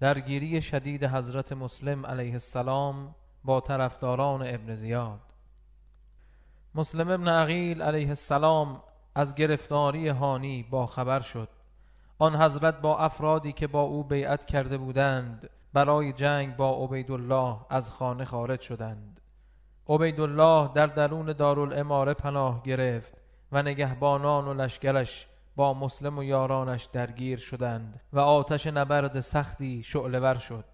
درگیری شدید حضرت مسلم علیه السلام با طرفداران ابن زیاد. مسلم ابن عقیل علیه السلام از گرفتاری هانی با خبر شد. آن حضرت با افرادی که با او بیعت کرده بودند برای جنگ با عبیدالله از خانه خارج شدند. عبیدالله در درون دارالاماره پناه گرفت و نگهبانان و لشکرش با مسلم و یارانش درگیر شدند و آتش نبرد سختی شعلور شد.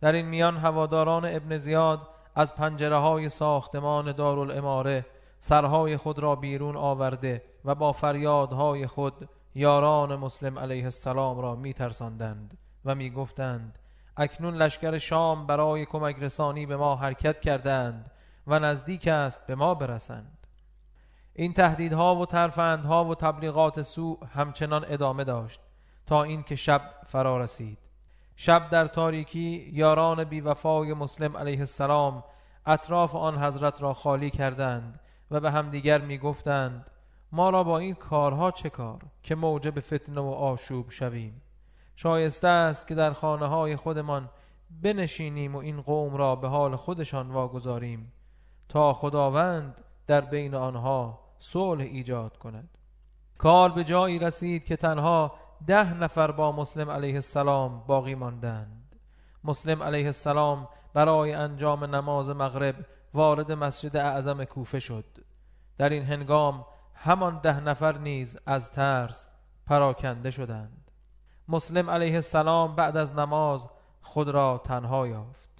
در این میان هواداران ابن زیاد از پنجره های ساختمان دارالاماره سرهای خود را بیرون آورده و با فریادهای خود یاران مسلم علیه السلام را می ترساندند و می گفتند اکنون لشکر شام برای کمک رسانی به ما حرکت کردند و نزدیک است به ما برسند. این تهدیدها و ترفندها و تبلیغات سوء همچنان ادامه داشت تا اینکه شب فرا رسید. شب در تاریکی یاران بیوفای مسلم علیه السلام اطراف آن حضرت را خالی کردند و به همدیگر می گفتند ما را با این کارها چه کار که موجب فتنه و آشوب شویم؟ شایسته است که در خانه های خودمان بنشینیم و این قوم را به حال خودشان واگذاریم تا خداوند در بین آنها صلح ایجاد کند. کار به جایی رسید که تنها ده نفر با مسلم علیه السلام باقی ماندند. مسلم علیه السلام برای انجام نماز مغرب وارد مسجد اعظم کوفه شد. در این هنگام همان ده نفر نیز از ترس پراکنده شدند. مسلم علیه السلام بعد از نماز خود را تنها یافت.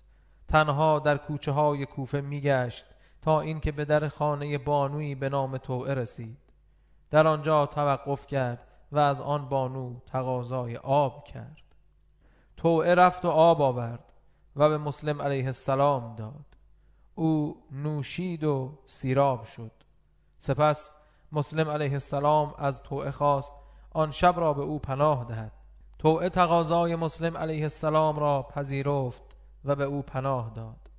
تنها در کوچه های کوفه میگشت تا اینکه به در خانه بانویی به نام توعه رسید. در آنجا توقف کرد و از آن بانو تقاضای آب کرد. توعه رفت و آب آورد و به مسلم علیه السلام داد. او نوشید و سیراب شد. سپس مسلم علیه السلام از توعه خواست آن شب را به او پناه دهد. توعه تقاضای مسلم علیه السلام را پذیرفت و به او پناه داد.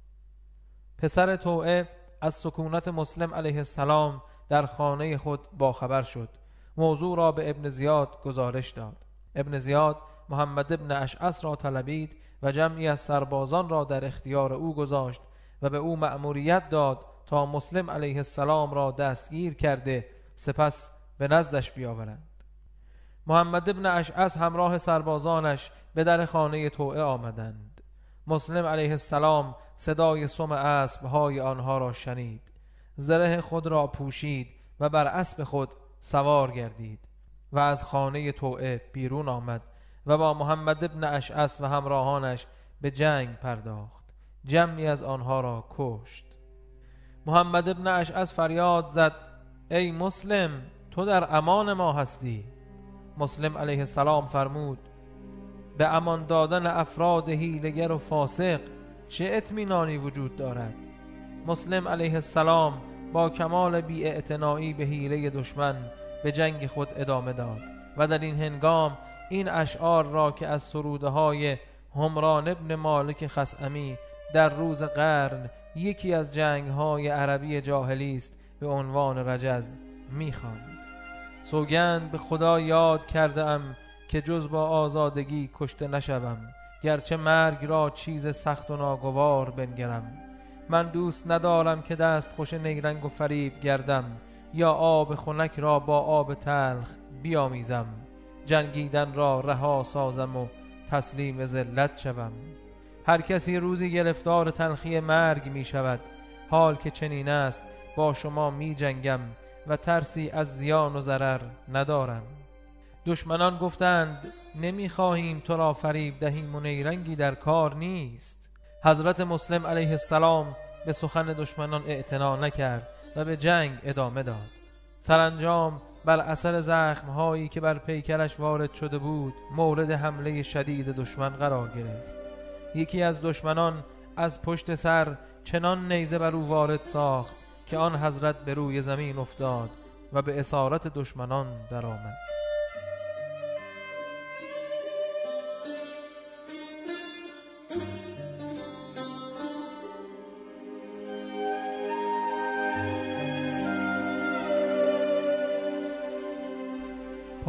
پسر توعه از سکونت مسلم علیه السلام در خانه خود باخبر شد. موضوع را به ابن زیاد گزارش داد. ابن زیاد محمد ابن اشعث را طلبید و جمعی از سربازان را در اختیار او گذاشت و به او مأموریت داد تا مسلم علیه السلام را دستگیر کرده سپس به نزدش بیاورند. محمد ابن اشعث همراه سربازانش به در خانه توعه آمدند. مسلم علیه السلام صدای سم های آنها را شنید. زره خود را پوشید و بر اسب خود سوار گردید و از خانه توعه بیرون آمد و با محمد ابن اشعث و همراهانش به جنگ پرداخت. جمعی از آنها را کشت. محمد ابن اشعث فریاد زد ای مسلم تو در امان ما هستی. مسلم علیه السلام فرمود به امان دادن افراد هیلگر و فاسق چه اطمینانی وجود دارد؟ مسلم علیه السلام با کمال بی به حیله دشمن به جنگ خود ادامه داد و در این هنگام این اشعار را که از سروده های همران ابن مالک خسعمی در روز قرن یکی از جنگ های عربی جاهلی است به عنوان رجز می‌خواند. سوگند به خدا یاد کرده که جز با آزادگی کشته نشوم گرچه مرگ را چیز سخت و ناگوار بنگرم. من دوست ندارم که دست خوش نیرنگ و فریب گردم یا آب خنک را با آب تلخ بیامیزم. جنگیدن را رها سازم و تسلیم ذلت شوم. هر کسی روزی گرفتار تلخی مرگ می شود حال که چنین است با شما می جنگم و ترسی از زیان و ضرر ندارم. دشمنان گفتند نمی‌خواهیم تو را فریب دهیم و نیرنگی در کار نیست. حضرت مسلم علیه السلام به سخن دشمنان اعتنا نکرد و به جنگ ادامه داد. سرانجام بر اثر زخم هایی که بر پیکرش وارد شده بود مورد حمله شدید دشمن قرار گرفت. یکی از دشمنان از پشت سر چنان نیزه بر او وارد ساخت که آن حضرت به روی زمین افتاد و به اسارت دشمنان درآمد.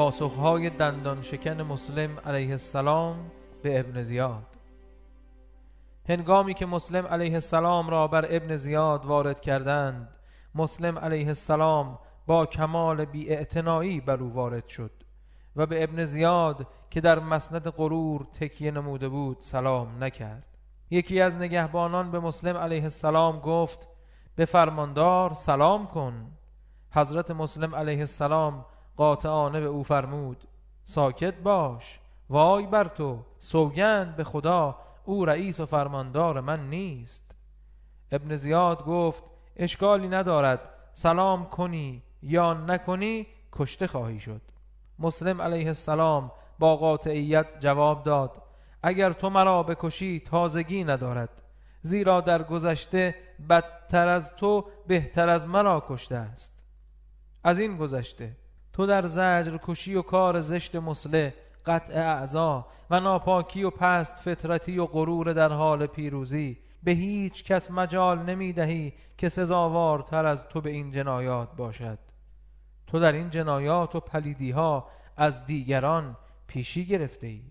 پاسخهای دندان شکن مسلم علیه السلام به ابن زیاد. هنگامی که مسلم علیه السلام را بر ابن زیاد وارد کردند مسلم علیه السلام با کمال بی بر او وارد شد و به ابن زیاد که در مسند غرور تکیه نموده بود سلام نکرد. یکی از نگهبانان به مسلم علیه السلام گفت به فرماندار سلام کن. حضرت مسلم علیه السلام قاطعانه به او فرمود ساکت باش وای بر تو سوگند به خدا او رئیس و فرماندار من نیست. ابن زیاد گفت اشکالی ندارد سلام کنی یا نکنی کشته خواهی شد. مسلم علیه السلام با قاطعیت جواب داد اگر تو مرا بکشی تازگی ندارد زیرا در گذشته بدتر از تو بهتر از مرا کشته است. از این گذشته تو در زجر کشی و کار زشت مسله قطع اعضا و ناپاکی و پست فطرتی و غرور در حال پیروزی. به هیچ کس مجال نمی دهی که سزاوارتر از تو به این جنایات باشد. تو در این جنایات و پلیدی ها از دیگران پیشی گرفته ای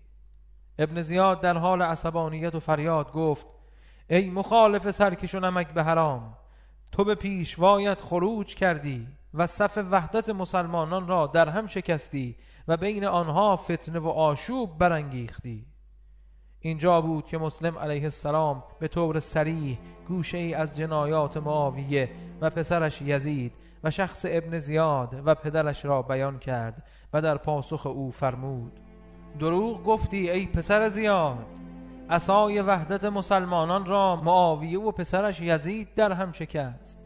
ابن زیاد در حال عصبانیت و فریاد گفت ای مخالف سرکش و نمک به حرام تو به پیشوایت خروج کردی. و صف وحدت مسلمانان را در هم شکستی و بین آنها فتنه و آشوب برانگیختی. اینجا بود که مسلم علیه السلام به طور سریح گوشه ای از جنایات معاویه و پسرش یزید و شخص ابن زیاد و پدرش را بیان کرد و در پاسخ او فرمود دروغ گفتی ای پسر زیاد اسای وحدت مسلمانان را معاویه و پسرش یزید در هم شکست.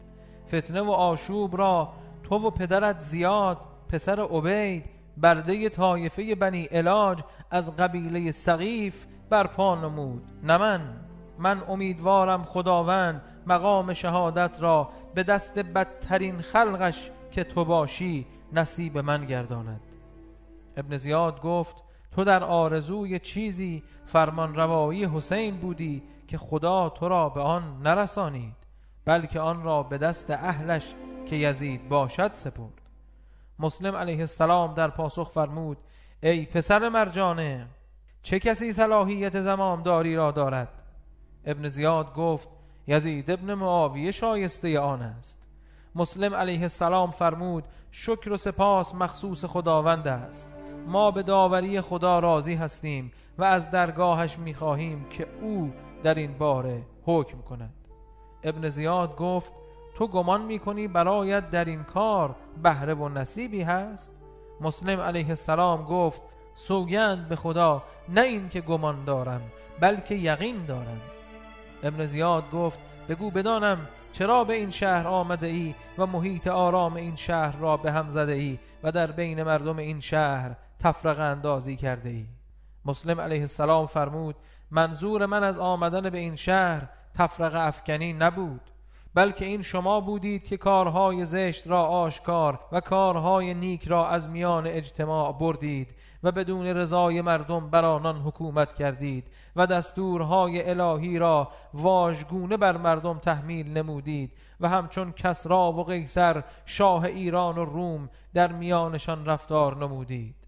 فتنه و آشوب را تو و پدرت زیاد پسر عبید برده طایفه بنی علاج از قبیله سقیف برپا نمود. نه من من امیدوارم خداوند مقام شهادت را به دست بدترین خلقش که تو باشی نصیب من گرداند. ابن زیاد گفت تو در آرزوی چیزی فرمان روایی حسین بودی که خدا تو را به آن نرسانید بلکه آن را به دست اهلش که یزید باشد سپرد. مسلم علیه السلام در پاسخ فرمود ای پسر مرجانه چه کسی صلاحیت زمامداری را دارد؟ ابن زیاد گفت یزید ابن معاویه شایسته آن است. مسلم علیه السلام فرمود شکر و سپاس مخصوص خداوند است. ما به داوری خدا راضی هستیم و از درگاهش می‌خواهیم که او در این باره حکم کند. ابن زیاد گفت تو گمان می‌کنی برایت در این کار بهره و نصیبی هست؟ مسلم علیه السلام گفت سوگند به خدا نه این که گمان دارم بلکه یقین دارم. ابن زیاد گفت بگو بدانم چرا به این شهر آمده ای و محیط آرام این شهر را به هم زده ای و در بین مردم این شهر تفرق اندازی کرده ای مسلم علیه السلام فرمود منظور من از آمدن به این شهر تفرق افکنی نبود. بلکه این شما بودید که کارهای زشت را آشکار و کارهای نیک را از میان اجتماع بردید و بدون رضای مردم بر آنان حکومت کردید و دستورهای الهی را واژگونه بر مردم تحمیل نمودید و همچون کسرا و قیصر شاه ایران و روم در میانشان رفتار نمودید.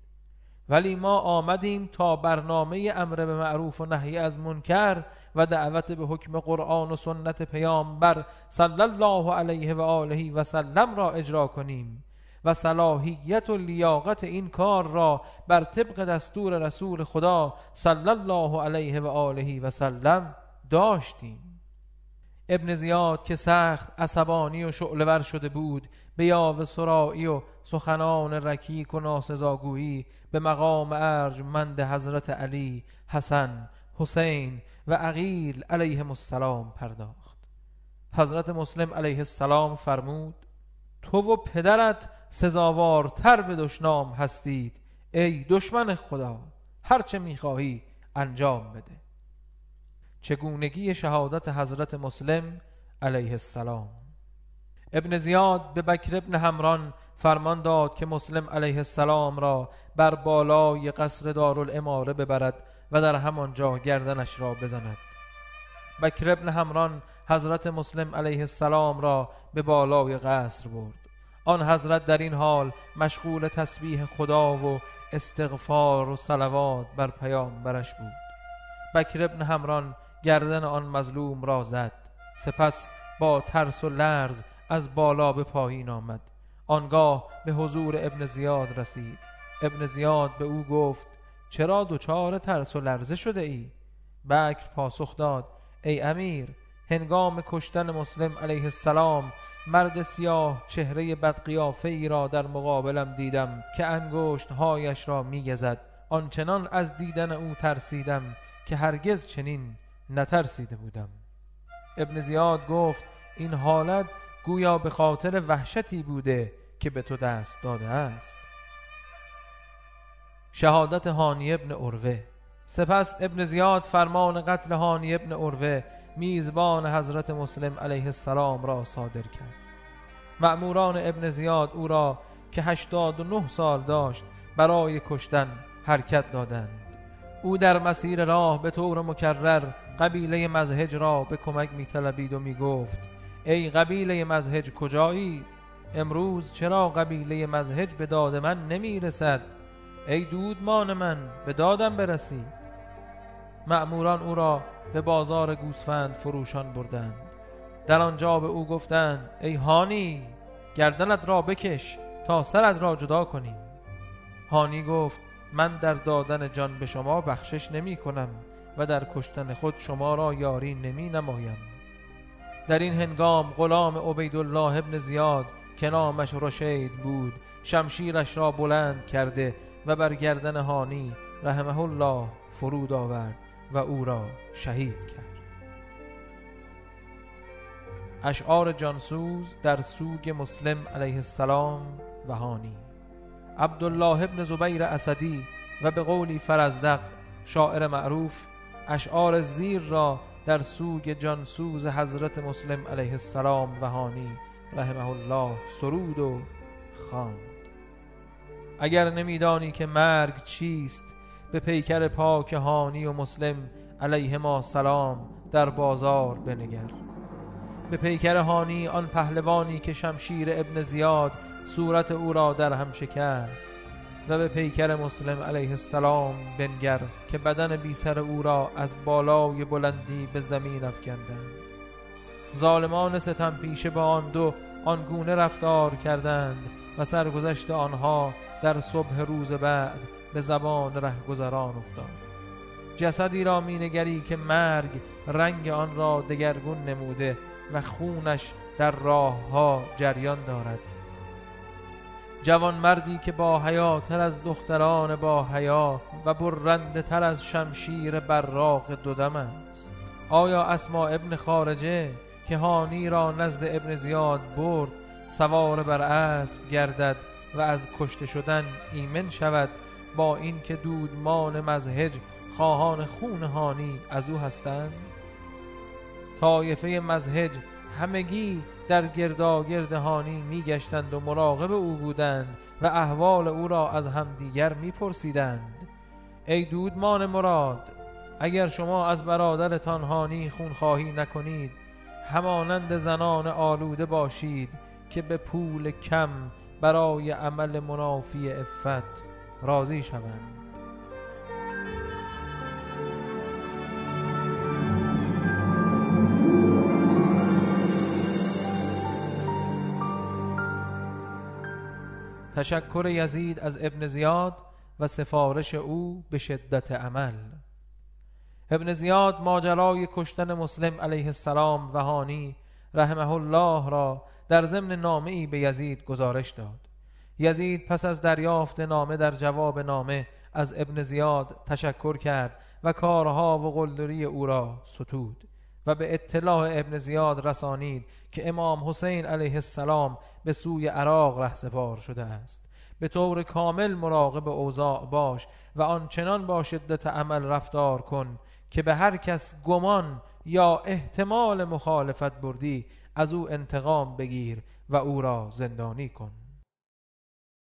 ولی ما آمدیم تا برنامه امر به معروف و نهی از منکر و دعوت به حکم قرآن و سنت پیامبر صلی الله علیه و آله و سلم را اجرا کنیم و صلاحیت و لیاقت این کار را بر طبق دستور رسول خدا صلی الله علیه و آله و سلم داشتیم. ابن زیاد که سخت عصبانی و شعلور شده بود به یاو سرایی و سخنان رکیک و ناسزاگویی به مقام ارجمند حضرت علی حسن حسین و عقیل علیهم السلام پرداخت. حضرت مسلم علیه السلام فرمود تو و پدرت سزاوارتر به دشنام هستید. ای دشمن خدا هرچه می‌خواهی انجام بده. چگونگی شهادت حضرت مسلم علیه السلام. ابن زیاد به بکر ابن همران فرمان داد که مسلم علیه السلام را بر بالای قصر دارالاماره ببرد و در همانجا گردنش را بزند. بکر ابن همران حضرت مسلم علیه السلام را به بالای قصر برد. آن حضرت در این حال مشغول تسبیح خدا و استغفار و صلوات بر پیامبرش بود. بکر ابن همران گردن آن مظلوم را زد. سپس با ترس و لرز از بالا به پایین آمد. آنگاه به حضور ابن زیاد رسید. ابن زیاد به او گفت چرا دچار ترس و لرزه شده ای؟ بکر پاسخ داد ای امیر هنگام کشتن مسلم علیه السلام مرد سیاه چهره بدقیافه ای را در مقابلم دیدم که انگشت هایش را میگزد آنچنان از دیدن او ترسیدم که هرگز چنین نترسیده بودم. ابن زیاد گفت این حالت گویا به خاطر وحشتی بوده که به تو دست داده است. شهادت هانی ابن اروه سپس ابن زیاد فرمان قتل هانی ابن اروه میزبان حضرت مسلم علیه السلام را صادر کرد. مأموران ابن زیاد او را که هشتاد و نه سال داشت برای کشتن حرکت دادند. او در مسیر راه به طور مکرر قبیله مزهج را به کمک میطلبید و می‌گفت ای قبیله مزهج کجایی؟ امروز چرا قبیله مزهج به داد من نمی‌رسد؟ ای دودمان من به دادم برسی. مأموران او را به بازار گوسفند فروشان بردند. در آنجا به او گفتند ای هانی گردنت را بکش تا سرت را جدا کنیم. هانی گفت من در دادن جان به شما بخشش نمی کنم و در کشتن خود شما را یاری نمی نمایم. در این هنگام غلام عبیدالله ابن زیاد که نامش رشید بود شمشیرش را بلند کرده و بر گردن هانی رحمه الله فرود آورد و او را شهید کرد. اشعار جانسوز در سوگ مسلم علیه السلام و هانی. عبدالله ابن زبیر اسدی و به قولی فرزدق شاعر معروف اشعار زیر را در سوگ جانسوز حضرت مسلم علیه السلام و هانی رحمه الله سرود و خواند. اگر نمیدانی که مرگ چیست به پیکر پاک هانی و مسلم علیه ما سلام در بازار بنگر. به پیکر هانی آن پهلوانی که شمشیر ابن زیاد صورت او را در هم شکست و به پیکر مسلم علیه السلام بنگر که بدن بی سر او را از بالای بلندی به زمین افکندند. ظالمان ستم پیشه با آن دو آنگونه رفتار کردند و سرگذشت آنها در صبح روز بعد به زبان رهگذران افتاد. جسدی را مینگری که مرگ رنگ آن را دگرگون نموده و خونش در راه ها جریان دارد. جوان مردی که با حیاتر از دختران با حیا و برنده تر از شمشیر براق دودم است. آیا اسما ابن خارجه که هانی را نزد ابن زیاد برد سوار بر اسب گردد و از کشته شدن ایمن شود. با اینکه دودمان مزهج خواهان خون هانی از او هستند طایفه مزهج همگی در گرداگرد هانی میگشتند و مراقب او بودند و احوال او را از همدیگر میپرسیدند. ای دودمان مراد اگر شما از برادرتان هانی خونخواهی نکنید همانند زنان آلوده باشید که به پول کم برای عمل منافی افت راضی شوند. تشکر یزید از ابن زیاد و سفارش او به شدت عمل. ابن زیاد ماجرای کشتن مسلم علیه السلام و هانی رحمه الله را در ضمن نامه به یزید گزارش داد. یزید پس از دریافت نامه در جواب نامه از ابن زیاد تشکر کرد و کارها و قلدری او را ستود و به اطلاع ابن زیاد رسانید که امام حسین علیه السلام به سوی عراق رهسپار شده است. به طور کامل مراقب اوضاع باش و آنچنان با شدت عمل رفتار کن که به هر کس گمان یا احتمال مخالفت بردی از او انتقام بگیر و او را زندانی کن.